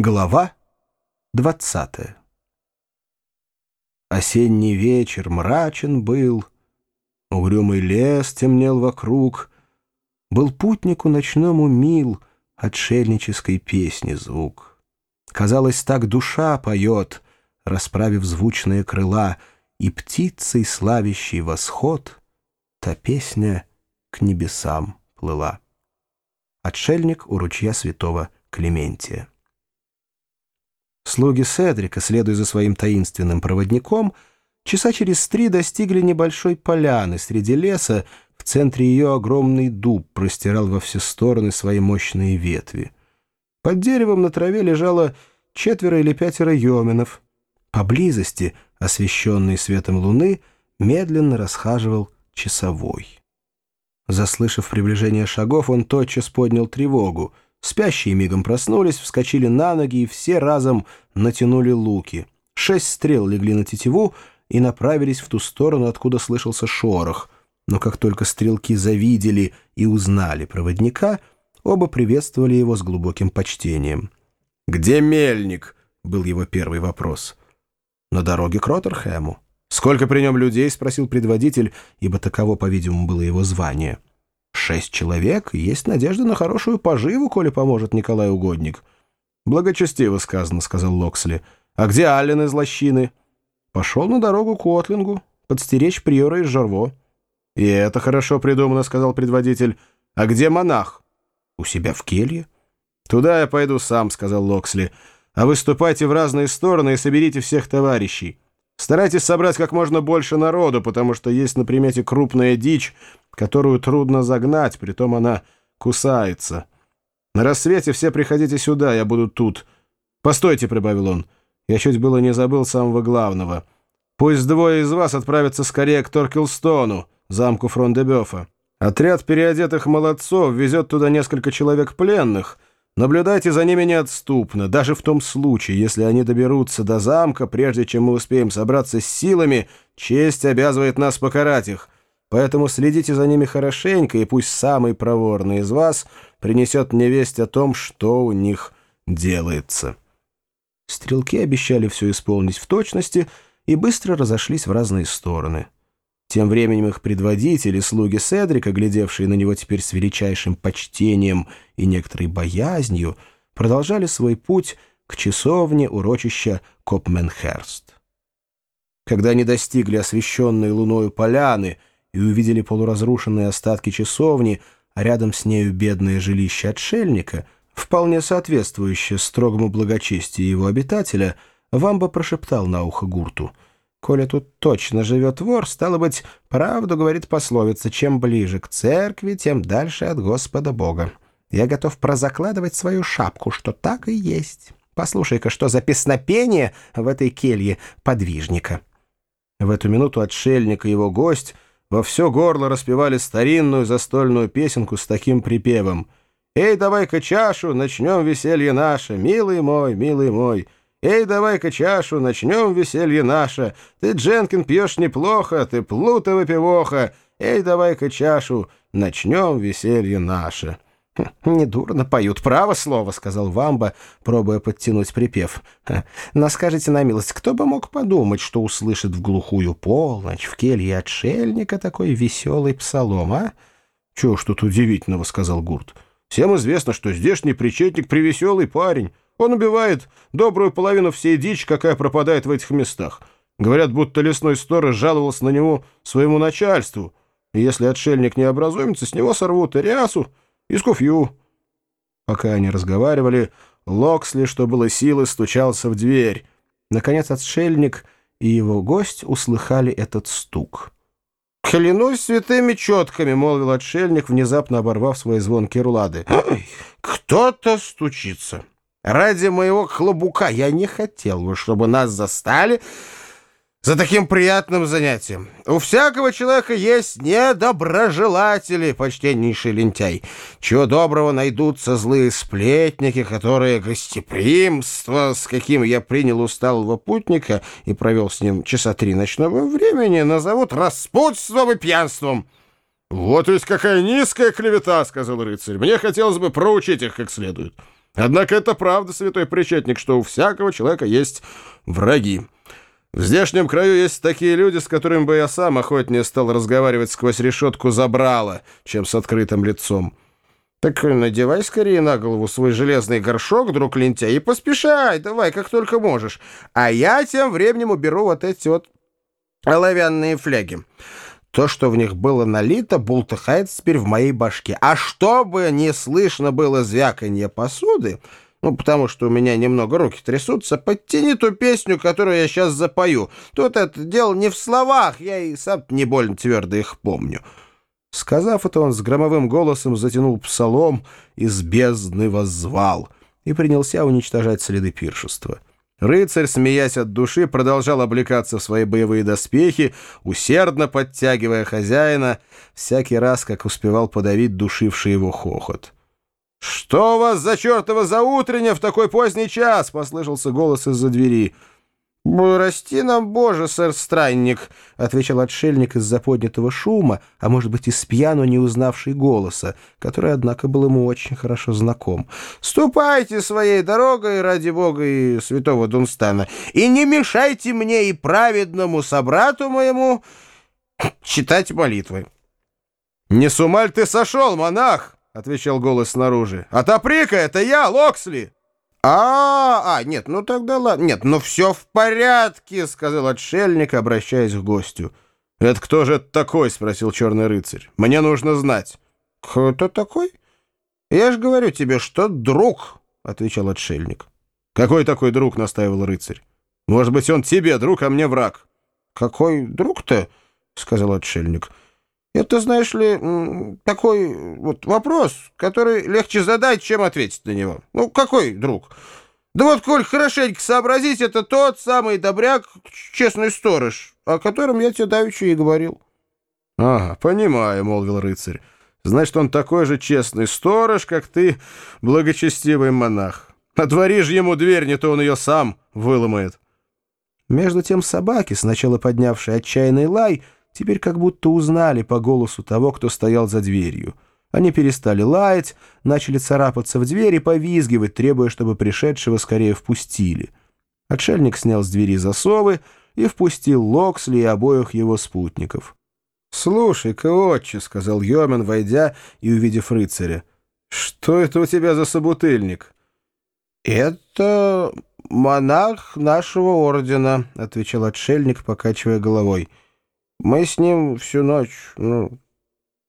Глава двадцатая Осенний вечер мрачен был, Угрюмый лес темнел вокруг, Был путнику ночному мил Отшельнической песни звук. Казалось, так душа поет, Расправив звучные крыла, И птицей славящий восход Та песня к небесам плыла. Отшельник у ручья святого Клементия. Слуги Седрика, следуя за своим таинственным проводником, часа через три достигли небольшой поляны среди леса, в центре ее огромный дуб простирал во все стороны свои мощные ветви. Под деревом на траве лежало четверо или пятеро йоменов. Поблизости, освещенный светом луны, медленно расхаживал часовой. Заслышав приближение шагов, он тотчас поднял тревогу — Спящие мигом проснулись, вскочили на ноги и все разом натянули луки. Шесть стрел легли на тетиву и направились в ту сторону, откуда слышался шорох. Но как только стрелки завидели и узнали проводника, оба приветствовали его с глубоким почтением. «Где мельник?» — был его первый вопрос. «На дороге к Роттерхэму». «Сколько при нем людей?» — спросил предводитель, ибо таково, по-видимому, было его звание. Шесть человек, есть надежда на хорошую поживу, коли поможет Николай Угодник. «Благочестиво сказано», — сказал Локсли. «А где Аллен из лощины?» «Пошел на дорогу к Отлингу, подстеречь приора из Жарво». «И это хорошо придумано», — сказал предводитель. «А где монах?» «У себя в келье». «Туда я пойду сам», — сказал Локсли. «А вы ступайте в разные стороны и соберите всех товарищей. Старайтесь собрать как можно больше народу, потому что есть на примете крупная дичь, которую трудно загнать, притом она кусается. На рассвете все приходите сюда, я буду тут. Постойте, — прибавил он, — я чуть было не забыл самого главного. Пусть двое из вас отправятся скорее к Торкелстону, замку Фрондебёфа. Отряд переодетых молодцов везет туда несколько человек пленных. Наблюдайте за ними неотступно, даже в том случае, если они доберутся до замка, прежде чем мы успеем собраться с силами, честь обязывает нас покарать их». Поэтому следите за ними хорошенько, и пусть самый проворный из вас принесет мне весть о том, что у них делается». Стрелки обещали все исполнить в точности и быстро разошлись в разные стороны. Тем временем их предводители, слуги Седрика, глядевшие на него теперь с величайшим почтением и некоторой боязнью, продолжали свой путь к часовне урочища Копменхерст. Когда они достигли освещенной луною поляны — и увидели полуразрушенные остатки часовни, а рядом с нею бедное жилище отшельника, вполне соответствующее строгому благочестию его обитателя, Вамба прошептал на ухо гурту. «Коли тут точно живет вор, стало быть, правду говорит пословица, чем ближе к церкви, тем дальше от Господа Бога. Я готов прозакладывать свою шапку, что так и есть. Послушай-ка, что за песнопение в этой келье подвижника». В эту минуту отшельник и его гость — во все горло распевали старинную застольную песенку с таким припевом. «Эй, давай-ка чашу, начнем веселье наше, милый мой, милый мой! Эй, давай-ка чашу, начнем веселье наше! Ты, Дженкин, пьешь неплохо, ты плута выпивоха! Эй, давай-ка чашу, начнем веселье наше!» «Недурно поют, право слово», — сказал Вамба, пробуя подтянуть припев. «Но скажите на милость, кто бы мог подумать, что услышит в глухую полночь в келье отшельника такой веселый псалом, а?» «Чего ж тут удивительного», — сказал Гурт. «Всем известно, что здешний причетник привеселый парень. Он убивает добрую половину всей дичи, какая пропадает в этих местах. Говорят, будто лесной сторож жаловался на него своему начальству, и если отшельник не образуется, с него сорвут и рясу, из куфью». Пока они разговаривали, Локсли, что было силы, стучался в дверь. Наконец отшельник и его гость услыхали этот стук. «Клянусь святыми четками», — молвил отшельник, внезапно оборвав свои звонкие рулады. «Кто-то стучится. Ради моего хлобука я не хотел бы, чтобы нас застали за таким приятным занятием. У всякого человека есть недоброжелатели, почтеннейший лентяй. Чего доброго найдутся злые сплетники, которые гостеприимство, с каким я принял усталого путника и провел с ним часа три ночного времени, назовут распутством и пьянством. «Вот ведь какая низкая клевета!» — сказал рыцарь. «Мне хотелось бы проучить их как следует». Однако это правда, святой причетник, что у всякого человека есть враги. В здешнем краю есть такие люди, с которыми бы я сам охотнее стал разговаривать сквозь решетку забрала, чем с открытым лицом. Так надевай скорее на голову свой железный горшок, друг лентяй, и поспешай, давай, как только можешь. А я тем временем уберу вот эти вот оловянные фляги. То, что в них было налито, бултыхается теперь в моей башке. А чтобы не слышно было звяканье посуды, ну, потому что у меня немного руки трясутся, подтяни ту песню, которую я сейчас запою. Тут это дело не в словах, я и сам не больно твердо их помню». Сказав это, он с громовым голосом затянул псалом, из бездны воззвал и принялся уничтожать следы пиршества. Рыцарь, смеясь от души, продолжал облекаться в свои боевые доспехи, усердно подтягивая хозяина, всякий раз, как успевал подавить душивший его хохот. «Что у вас за чертова заутренне в такой поздний час?» — послышался голос из-за двери. «Расти нам, Боже, сэр-странник!» — отвечал отшельник из-за поднятого шума, а может быть, из пьяну не узнавший голоса, который, однако, был ему очень хорошо знаком. «Ступайте своей дорогой, ради Бога и святого Дунстана, и не мешайте мне и праведному собрату моему читать молитвы». «Не с ума ты сошел, монах?» — отвечал голос снаружи. «Отопри-ка, это я, Локсли!» А, а, нет, ну тогда ладно. Нет, ну все в порядке, сказал отшельник, обращаясь к гостю. Это кто же это такой? спросил черный рыцарь. Мне нужно знать. Кто такой? Я же говорю тебе, что друг, отвечал отшельник. Какой такой друг? настаивал рыцарь. Может быть, он тебе друг, а мне враг. Какой друг-то? сказал отшельник. Это, знаешь ли, такой вот вопрос, который легче задать, чем ответить на него. Ну, какой друг? Да вот, коль хорошенько сообразить, это тот самый добряк, честный сторож, о котором я тебе давеча и говорил. — Ага, понимаю, — молвил рыцарь. — Значит, он такой же честный сторож, как ты, благочестивый монах. Отворишь ему дверь, не то он ее сам выломает. Между тем собаки, сначала поднявшие отчаянный лай, — теперь как будто узнали по голосу того, кто стоял за дверью. Они перестали лаять, начали царапаться в дверь и повизгивать, требуя, чтобы пришедшего скорее впустили. Отшельник снял с двери засовы и впустил Локсли и обоих его спутников. «Слушай-ка, отче», — сказал Йомен, войдя и увидев рыцаря, — «что это у тебя за собутыльник?» «Это монах нашего ордена», — отвечал отшельник, покачивая головой. Мы с ним всю ночь, ну,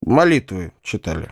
молитвы читали.